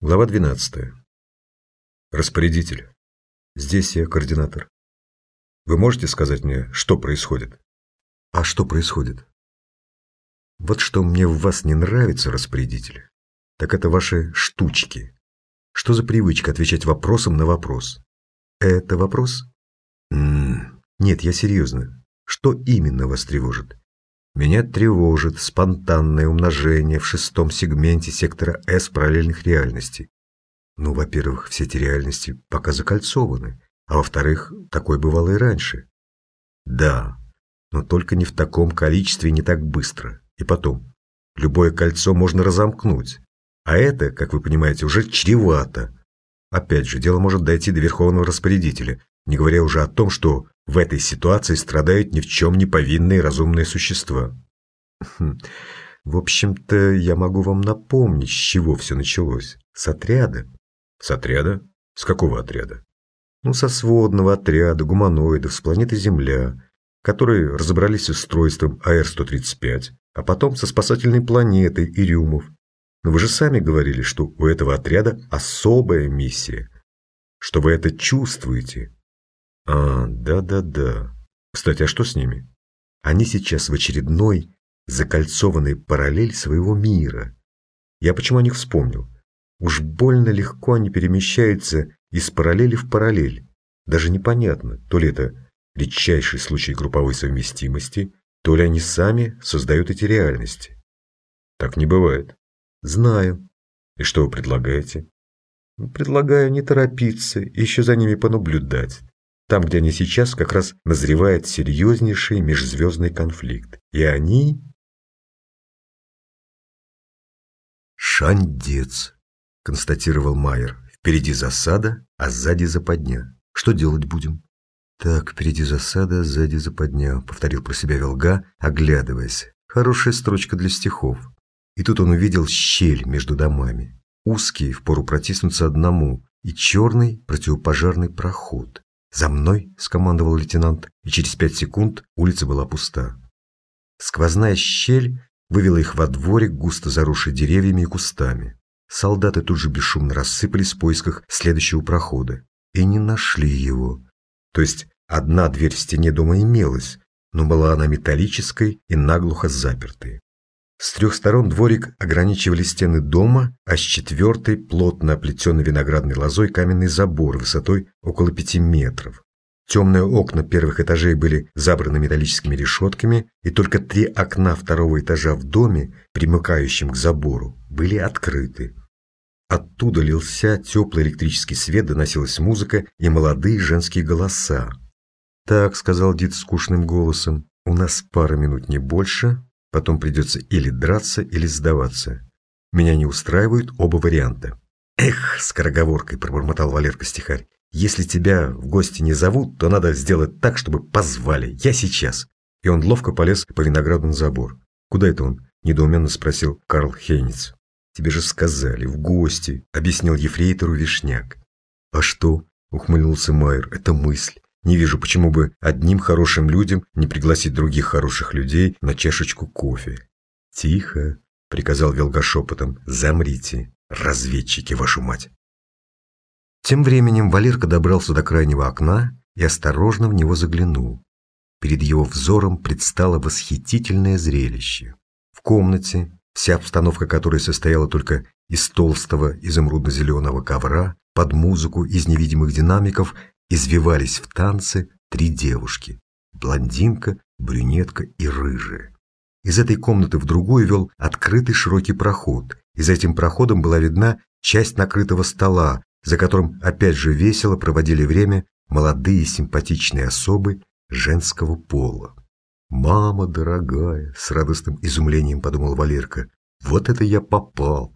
Глава 12. Распорядитель. Здесь я координатор. Вы можете сказать мне, что происходит? А что происходит? Вот что мне в вас не нравится, распорядитель, так это ваши штучки. Что за привычка отвечать вопросом на вопрос? Это вопрос? М -м, нет, я серьезно. Что именно вас тревожит? Меня тревожит спонтанное умножение в шестом сегменте сектора S параллельных реальностей. Ну, во-первых, все эти реальности пока закольцованы, а во-вторых, такое бывало и раньше. Да, но только не в таком количестве не так быстро. И потом, любое кольцо можно разомкнуть, а это, как вы понимаете, уже чревато. Опять же, дело может дойти до верховного распорядителя, не говоря уже о том, что в этой ситуации страдают ни в чем не повинные разумные существа. Хм. В общем-то, я могу вам напомнить, с чего все началось. С отряда. С отряда? С какого отряда? Ну, со сводного отряда гуманоидов с планеты Земля, которые разобрались с устройством АР-135, а потом со спасательной планетой Ирюмов. Но вы же сами говорили, что у этого отряда особая миссия, что вы это чувствуете, а, да-да-да. Кстати, а что с ними? Они сейчас в очередной закольцованной параллель своего мира. Я почему о них вспомнил? Уж больно легко они перемещаются из параллели в параллель. Даже непонятно, то ли это редчайший случай групповой совместимости, то ли они сами создают эти реальности. Так не бывает. Знаю. И что вы предлагаете? Предлагаю не торопиться, еще за ними понаблюдать. Там, где они сейчас, как раз назревает серьезнейший межзвездный конфликт. И они... «Шандец», — констатировал Майер. «Впереди засада, а сзади западня. Что делать будем?» «Так, впереди засада, сзади западня», — повторил про себя Велга, оглядываясь. «Хорошая строчка для стихов». И тут он увидел щель между домами. Узкий, впору протиснуться одному, и черный противопожарный проход. «За мной!» – скомандовал лейтенант, и через пять секунд улица была пуста. Сквозная щель вывела их во дворик, густо заросший деревьями и кустами. Солдаты тут же бесшумно рассыпались в поисках следующего прохода и не нашли его. То есть одна дверь в стене дома имелась, но была она металлической и наглухо запертой. С трех сторон дворик ограничивали стены дома, а с четвертой плотно оплетенный виноградной лозой каменный забор высотой около пяти метров. Темные окна первых этажей были забраны металлическими решетками, и только три окна второго этажа в доме, примыкающем к забору, были открыты. Оттуда лился теплый электрический свет, доносилась музыка и молодые женские голоса. «Так», — сказал Дид скучным голосом, — «у нас пара минут не больше, Потом придется или драться, или сдаваться. Меня не устраивают оба варианта. «Эх!» – скороговоркой пробормотал Валерка стихарь. «Если тебя в гости не зовут, то надо сделать так, чтобы позвали. Я сейчас!» И он ловко полез по виноградному забор. «Куда это он?» – недоуменно спросил Карл Хейниц. «Тебе же сказали, в гости», – объяснил ефрейтору Вишняк. «А что?» – ухмыльнулся Майер. «Это мысль. Не вижу, почему бы одним хорошим людям не пригласить других хороших людей на чашечку кофе. «Тихо», — приказал Велга шепотом, — «замрите, разведчики, вашу мать». Тем временем Валерка добрался до крайнего окна и осторожно в него заглянул. Перед его взором предстало восхитительное зрелище. В комнате, вся обстановка которой состояла только из толстого изумрудно-зеленого ковра, под музыку из невидимых динамиков извивались в танце три девушки – блондинка, брюнетка и рыжая. Из этой комнаты в другую вел открытый широкий проход, и за этим проходом была видна часть накрытого стола, за которым опять же весело проводили время молодые симпатичные особы женского пола. «Мама дорогая!» – с радостным изумлением подумал Валерка. «Вот это я попал!»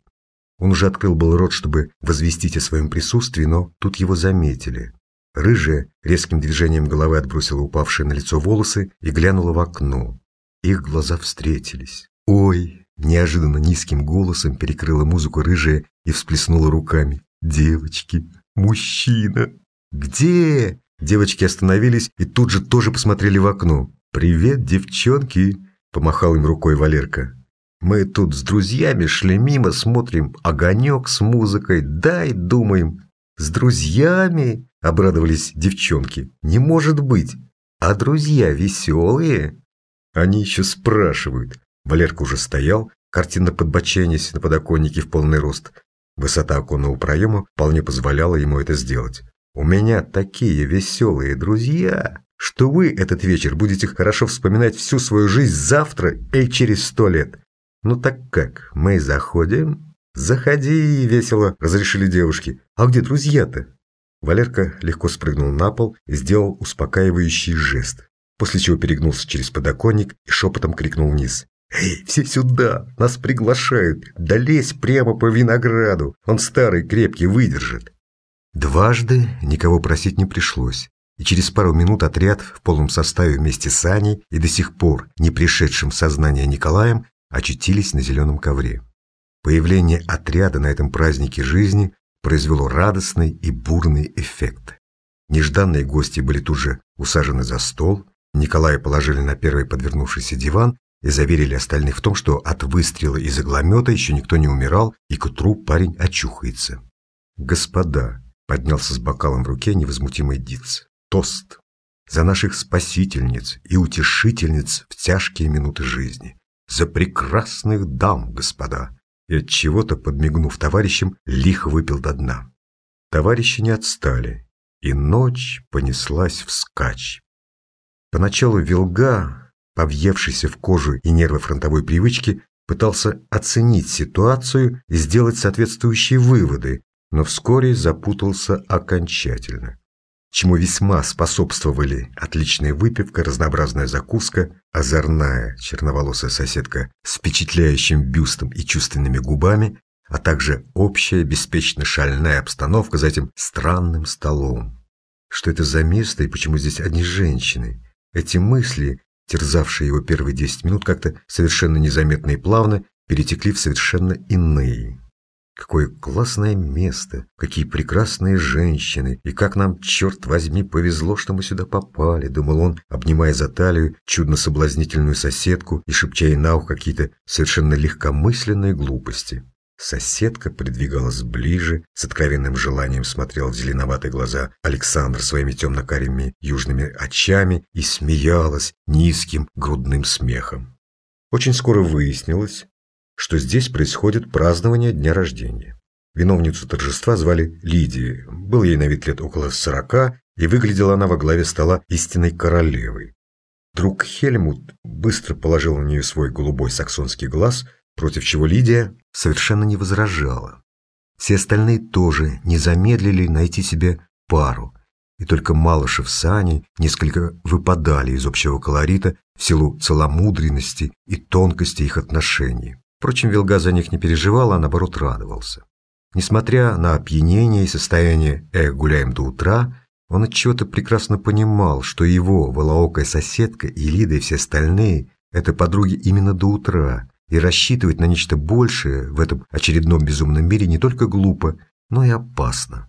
Он уже открыл был рот, чтобы возвестить о своем присутствии, но тут его заметили. Рыжая резким движением головы отбросила упавшие на лицо волосы и глянула в окно. Их глаза встретились. «Ой!» – неожиданно низким голосом перекрыла музыку рыжая и всплеснула руками. «Девочки! Мужчина! Где?» Девочки остановились и тут же тоже посмотрели в окно. «Привет, девчонки!» – помахал им рукой Валерка. Мы тут с друзьями шли мимо, смотрим огонек с музыкой, дай, думаем. С друзьями? Обрадовались девчонки. Не может быть. А друзья веселые? Они еще спрашивают. Валерка уже стоял, картинно подбоченясь на подоконнике в полный рост. Высота оконного проема вполне позволяла ему это сделать. «У меня такие веселые друзья, что вы этот вечер будете хорошо вспоминать всю свою жизнь завтра и через сто лет. Ну так как, мы заходим?» «Заходи, весело», – разрешили девушки. «А где друзья-то?» Валерка легко спрыгнул на пол и сделал успокаивающий жест, после чего перегнулся через подоконник и шепотом крикнул вниз. «Эй, все сюда! Нас приглашают! Да лезь прямо по винограду! Он старый, крепкий, выдержит!» Дважды никого просить не пришлось, и через пару минут отряд в полном составе вместе с Аней и до сих пор не пришедшим в сознание Николаем очутились на зеленом ковре. Появление отряда на этом празднике жизни произвело радостный и бурный эффект. Нежданные гости были тут же усажены за стол, Николая положили на первый подвернувшийся диван и заверили остальных в том, что от выстрела из игломета еще никто не умирал, и к утру парень очухается. «Господа!» — поднялся с бокалом в руке невозмутимый Диц. «Тост! За наших спасительниц и утешительниц в тяжкие минуты жизни! За прекрасных дам, господа!» И от чего-то, подмигнув товарищам, лихо выпил до дна. Товарищи не отстали, и ночь понеслась вскачь. Поначалу Вилга, повъевшийся в кожу и нервы фронтовой привычки, пытался оценить ситуацию и сделать соответствующие выводы, но вскоре запутался окончательно. Чему весьма способствовали отличная выпивка, разнообразная закуска, озорная черноволосая соседка с впечатляющим бюстом и чувственными губами, а также общая беспечно шальная обстановка за этим странным столом. Что это за место и почему здесь одни женщины? Эти мысли терзавшие его первые десять минут, как-то совершенно незаметно и плавно перетекли в совершенно иные. Какое классное место, какие прекрасные женщины, и как нам, черт возьми, повезло, что мы сюда попали, думал он, обнимая за талию чудно-соблазнительную соседку и шепча ей на ухо какие-то совершенно легкомысленные глупости. Соседка придвигалась ближе, с откровенным желанием смотрел в зеленоватые глаза Александр своими темно-карими южными очами и смеялась низким грудным смехом. Очень скоро выяснилось, что здесь происходит празднование дня рождения. Виновницу торжества звали Лидией, был ей на вид лет около сорока, и выглядела она во главе стола истинной королевой. Друг Хельмут быстро положил на нее свой голубой саксонский глаз – против чего Лидия совершенно не возражала. Все остальные тоже не замедлили найти себе пару, и только Малышев с Аней несколько выпадали из общего колорита в силу целомудренности и тонкости их отношений. Впрочем, Вилга за них не переживал, а наоборот радовался. Несмотря на опьянение и состояние «эх, гуляем до утра», он от чего то прекрасно понимал, что его волоокая соседка и и все остальные – это подруги именно до утра, и рассчитывать на нечто большее в этом очередном безумном мире не только глупо, но и опасно.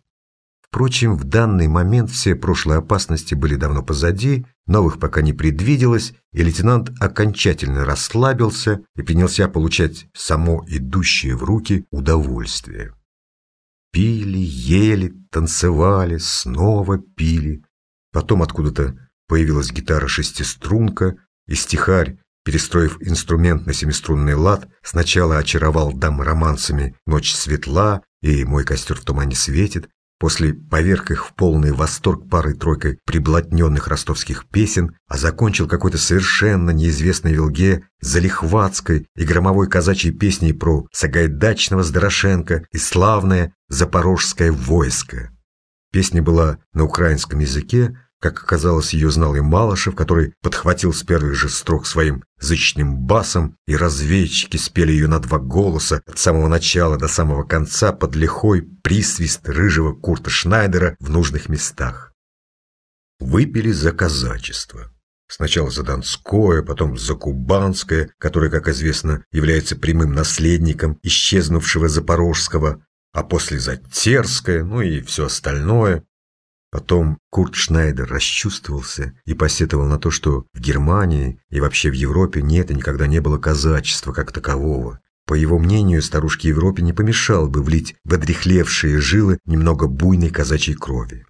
Впрочем, в данный момент все прошлые опасности были давно позади, новых пока не предвиделось, и лейтенант окончательно расслабился и принялся получать само идущее в руки удовольствие. Пили, ели, танцевали, снова пили. Потом откуда-то появилась гитара-шестиструнка, и стихарь Перестроив инструмент на семиструнный лад, сначала очаровал дам романсами «Ночь светла» и «Мой костер в тумане светит», после поверг их в полный восторг парой-тройкой приблотненных ростовских песен, а закончил какой-то совершенно неизвестной Вилге залихватской и громовой казачьей песней про Сагайдачного с и славное запорожское войско. Песня была на украинском языке, как оказалось, ее знал и Малышев, который подхватил с первых же строк своим зычным басом, и разведчики спели ее на два голоса от самого начала до самого конца под лихой присвист рыжего Курта Шнайдера в нужных местах. Выпили за казачество. Сначала за Донское, потом за Кубанское, которое, как известно, является прямым наследником исчезнувшего Запорожского, а после за Терское, ну и все остальное. Потом Курт Шнайдер расчувствовался и посетовал на то, что в Германии и вообще в Европе нет и никогда не было казачества как такового. По его мнению, старушке Европе не помешало бы влить в одрехлевшие жилы немного буйной казачьей крови.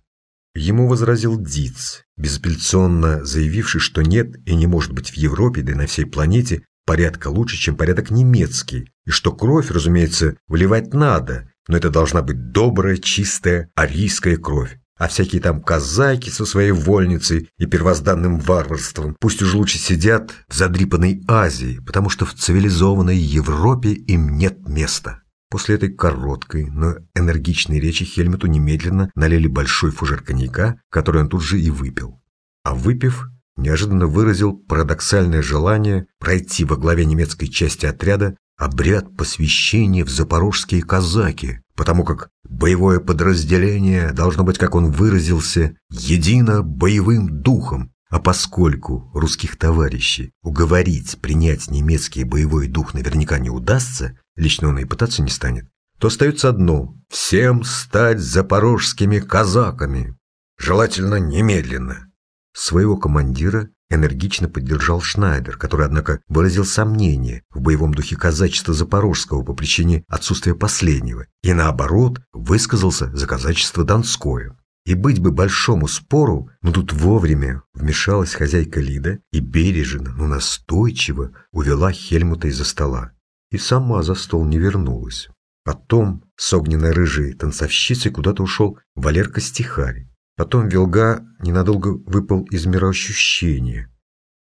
Ему возразил Диц, безапелляционно заявивший, что нет и не может быть в Европе, да и на всей планете, порядка лучше, чем порядок немецкий, и что кровь, разумеется, выливать надо, но это должна быть добрая, чистая, арийская кровь, а всякие там казаки со своей вольницей и первозданным варварством пусть уж лучше сидят в задрипанной Азии, потому что в цивилизованной Европе им нет места. После этой короткой, но энергичной речи Хельмуту немедленно налили большой фужер коньяка, который он тут же и выпил. А выпив, неожиданно выразил парадоксальное желание пройти во главе немецкой части отряда обряд посвящения в запорожские казаки, потому как боевое подразделение должно быть, как он выразился, едино боевым духом, а поскольку русских товарищей уговорить принять немецкий боевой дух наверняка не удастся, лично он и пытаться не станет, то остается одно – всем стать запорожскими казаками. Желательно немедленно. Своего командира энергично поддержал Шнайдер, который, однако, выразил сомнение в боевом духе казачества Запорожского по причине отсутствия последнего, и наоборот высказался за казачество Донское. И быть бы большому спору, но тут вовремя вмешалась хозяйка Лида и бережно, но настойчиво увела Хельмута из-за стола. И сама за стол не вернулась. Потом с огненно-рыжей танцовщицей куда-то ушел Валерка Стихарь. Потом Вилга ненадолго выпал из мироощущения.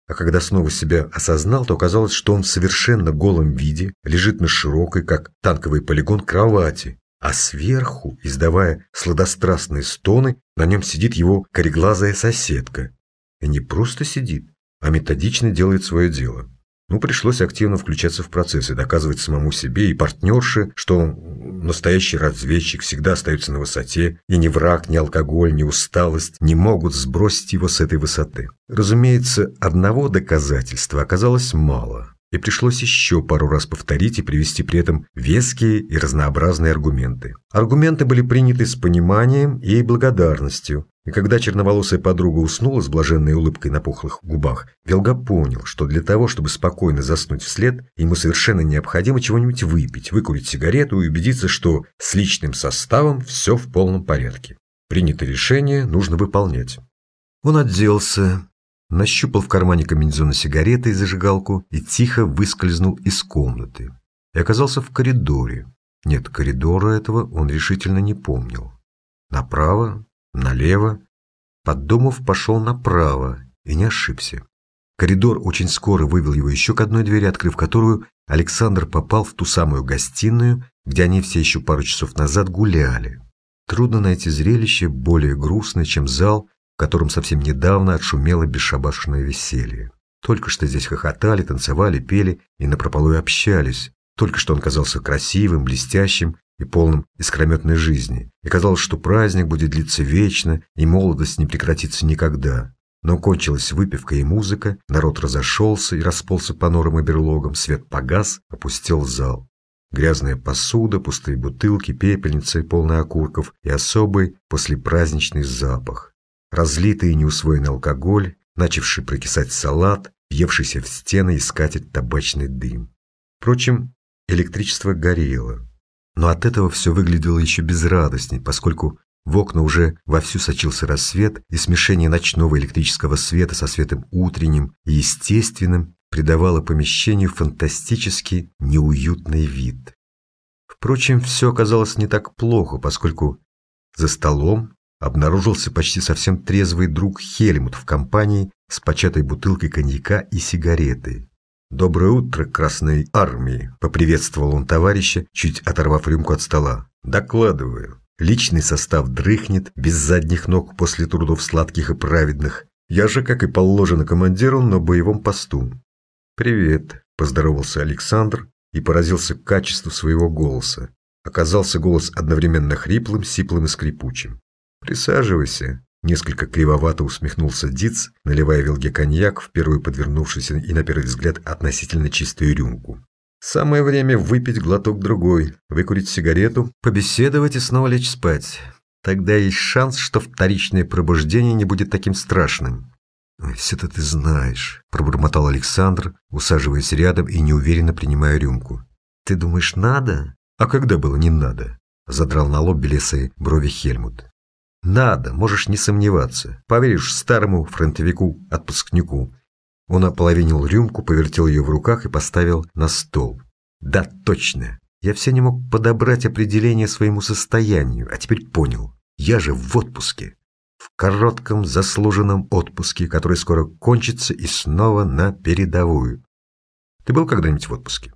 А когда снова себя осознал, то оказалось, что он в совершенно голом виде лежит на широкой, как танковый полигон, кровати, а сверху, издавая сладострастные стоны, на нем сидит его кореглазая соседка. И не просто сидит, а методично делает свое дело. Ну, пришлось активно включаться в процесс и доказывать самому себе и партнерше, что настоящий разведчик всегда остается на высоте, и ни враг, ни алкоголь, ни усталость не могут сбросить его с этой высоты. Разумеется, одного доказательства оказалось мало, и пришлось еще пару раз повторить и привести при этом веские и разнообразные аргументы. Аргументы были приняты с пониманием и благодарностью, и когда черноволосая подруга уснула с блаженной улыбкой на пухлых губах, Велга понял, что для того, чтобы спокойно заснуть вслед, ему совершенно необходимо чего-нибудь выпить, выкурить сигарету и убедиться, что с личным составом все в полном порядке. Принятое решение нужно выполнять. Он оделся, нащупал в кармане комбинезона сигареты и зажигалку и тихо выскользнул из комнаты. И оказался в коридоре. Нет, коридора этого он решительно не помнил. Направо, налево. Подумав, пошел направо и не ошибся. Коридор очень скоро вывел его еще к одной двери, открыв которую, Александр попал в ту самую гостиную, где они все еще пару часов назад гуляли. Трудно найти зрелище более грустное, чем зал, в котором совсем недавно отшумело бесшабашное веселье. Только что здесь хохотали, танцевали, пели и напропалую общались. Только что он казался красивым, блестящим и полным искрометной жизни, и казалось, что праздник будет длиться вечно, и молодость не прекратится никогда. Но кончилась выпивка и музыка, народ разошелся и расползся по норам и берлогам, свет погас, опустел зал. Грязная посуда, пустые бутылки, пепельницы, полные окурков и особый послепраздничный запах. Разлитый и неусвоенный алкоголь, начавший прокисать салат, въевшийся в стены и скатить табачный дым. Впрочем, электричество горело. Но от этого все выглядело еще безрадостней, поскольку в окна уже вовсю сочился рассвет, и смешение ночного электрического света со светом утренним и естественным придавало помещению фантастически неуютный вид. Впрочем, все оказалось не так плохо, поскольку за столом обнаружился почти совсем трезвый друг Хельмут в компании с початой бутылкой коньяка и сигаретой. «Доброе утро, Красной Армии!» – поприветствовал он товарища, чуть оторвав рюмку от стола. «Докладываю. Личный состав дрыхнет, без задних ног после трудов сладких и праведных. Я же, как и положено командиру, на боевом посту». «Привет», – поздоровался Александр и поразился качеству своего голоса. Оказался голос одновременно хриплым, сиплым и скрипучим. «Присаживайся», Несколько кривовато усмехнулся Диц, наливая Вилге коньяк в первую подвернувшуюся и на первый взгляд относительно чистую рюмку. Самое время выпить глоток другой, выкурить сигарету, побеседовать и снова лечь спать. Тогда есть шанс, что вторичное пробуждение не будет таким страшным. «Все-то ты знаешь», – пробормотал Александр, усаживаясь рядом и неуверенно принимая рюмку. «Ты думаешь, надо?» «А когда было не надо?» – задрал на лоб белесые брови Хельмут. «Надо, можешь не сомневаться. Поверишь старому фронтовику-отпускнику». Он ополовинил рюмку, повертел ее в руках и поставил на стол. «Да, точно. Я все не мог подобрать определение своему состоянию, а теперь понял. Я же в отпуске в коротком заслуженном отпуске, который скоро кончится и снова на передовую. Ты был когда-нибудь в отпуске?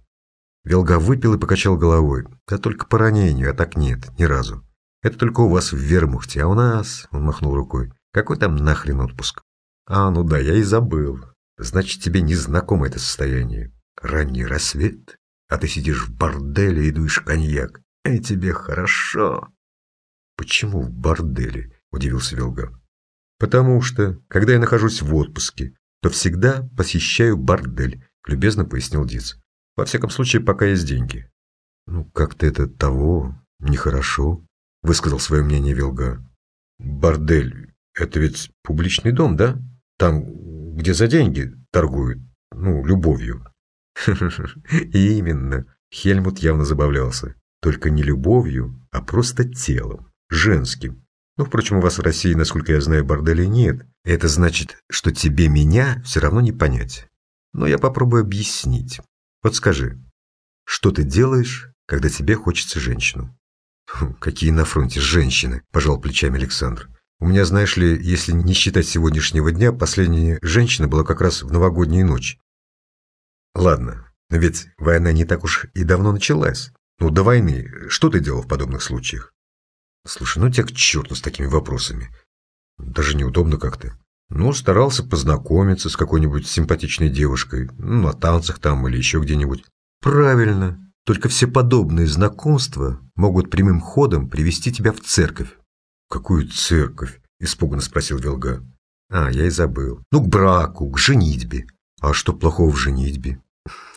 Велга выпил и покачал головой. Да только по ранению, а так нет, ни разу. Это только у вас в вермухте, а у нас, он махнул рукой, какой там нахрен отпуск? А, ну да, я и забыл. Значит, тебе не знакомо это состояние. Ранний рассвет, а ты сидишь в борделе и дуешь коньяк. И тебе хорошо. Почему в борделе? – удивился Велга. «Потому что, когда я нахожусь в отпуске, то всегда посещаю бордель», – любезно пояснил Диц. «Во всяком случае, пока есть деньги». «Ну, как-то это того нехорошо», – высказал свое мнение Велга. «Бордель – это ведь публичный дом, да? Там, где за деньги торгуют, ну, любовью». «Именно», – Хельмут явно забавлялся. «Только не любовью, а просто телом, женским, ну, впрочем, у вас в России, насколько я знаю, борделей нет. Это значит, что тебе меня все равно не понять. Но я попробую объяснить. Вот скажи, что ты делаешь, когда тебе хочется женщину? Какие на фронте женщины, пожал плечами Александр. У меня, знаешь ли, если не считать сегодняшнего дня, последняя женщина была как раз в новогоднюю ночь. Ладно, но ведь война не так уж и давно началась. Ну, до войны что ты делал в подобных случаях? Слушай, ну тебя к черту с такими вопросами. Даже неудобно как-то. Ну, старался познакомиться с какой-нибудь симпатичной девушкой. Ну, на танцах там или еще где-нибудь. Правильно. Только все подобные знакомства могут прямым ходом привести тебя в церковь. Какую церковь? Испуганно спросил Велга. А, я и забыл. Ну, к браку, к женитьбе. А что плохого в женитьбе?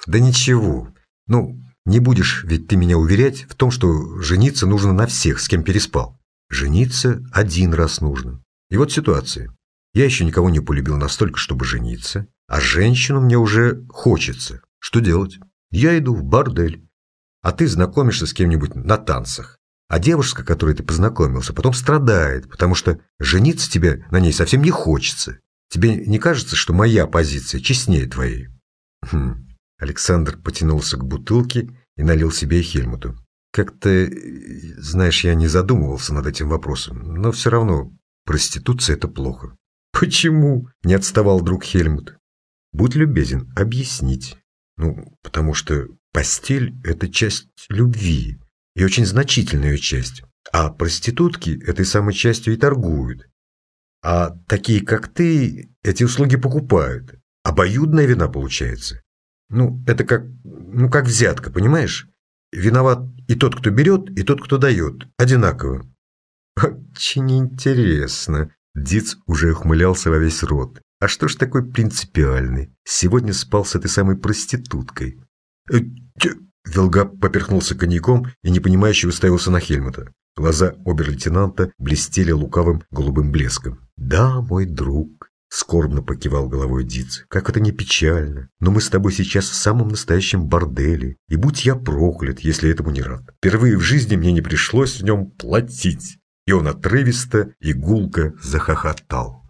Да ничего. Ну, не будешь ведь ты меня уверять в том, что жениться нужно на всех, с кем переспал. Жениться один раз нужно. И вот ситуация. Я еще никого не полюбил настолько, чтобы жениться, а женщину мне уже хочется. Что делать? Я иду в бордель, а ты знакомишься с кем-нибудь на танцах. А девушка, с которой ты познакомился, потом страдает, потому что жениться тебе на ней совсем не хочется. Тебе не кажется, что моя позиция честнее твоей? Хм, Александр потянулся к бутылке и налил себе и Хельмуту. Как-то, знаешь, я не задумывался над этим вопросом, но все равно проституция – это плохо. Почему? Не отставал друг Хельмут. Будь любезен, объяснить. Ну, потому что постель – это часть любви, и очень значительная часть. А проститутки этой самой частью и торгуют. А такие, как ты, эти услуги покупают. Обоюдная вина получается. Ну, это как, ну, как взятка, понимаешь? Виноват и тот, кто берет, и тот, кто дает. Одинаково. Очень интересно. Диц уже ухмылялся во весь рот. А что ж такой принципиальный? Сегодня спал с этой самой проституткой. Э, Велга поперхнулся коньяком и непонимающе уставился на Хельмута. Глаза обер-лейтенанта блестели лукавым голубым блеском. «Да, мой друг, Скорбно покивал головой Диц. Как это не печально. Но мы с тобой сейчас в самом настоящем борделе. И будь я проклят, если этому не рад. Впервые в жизни мне не пришлось в нем платить. И он отрывисто и гулко захохотал.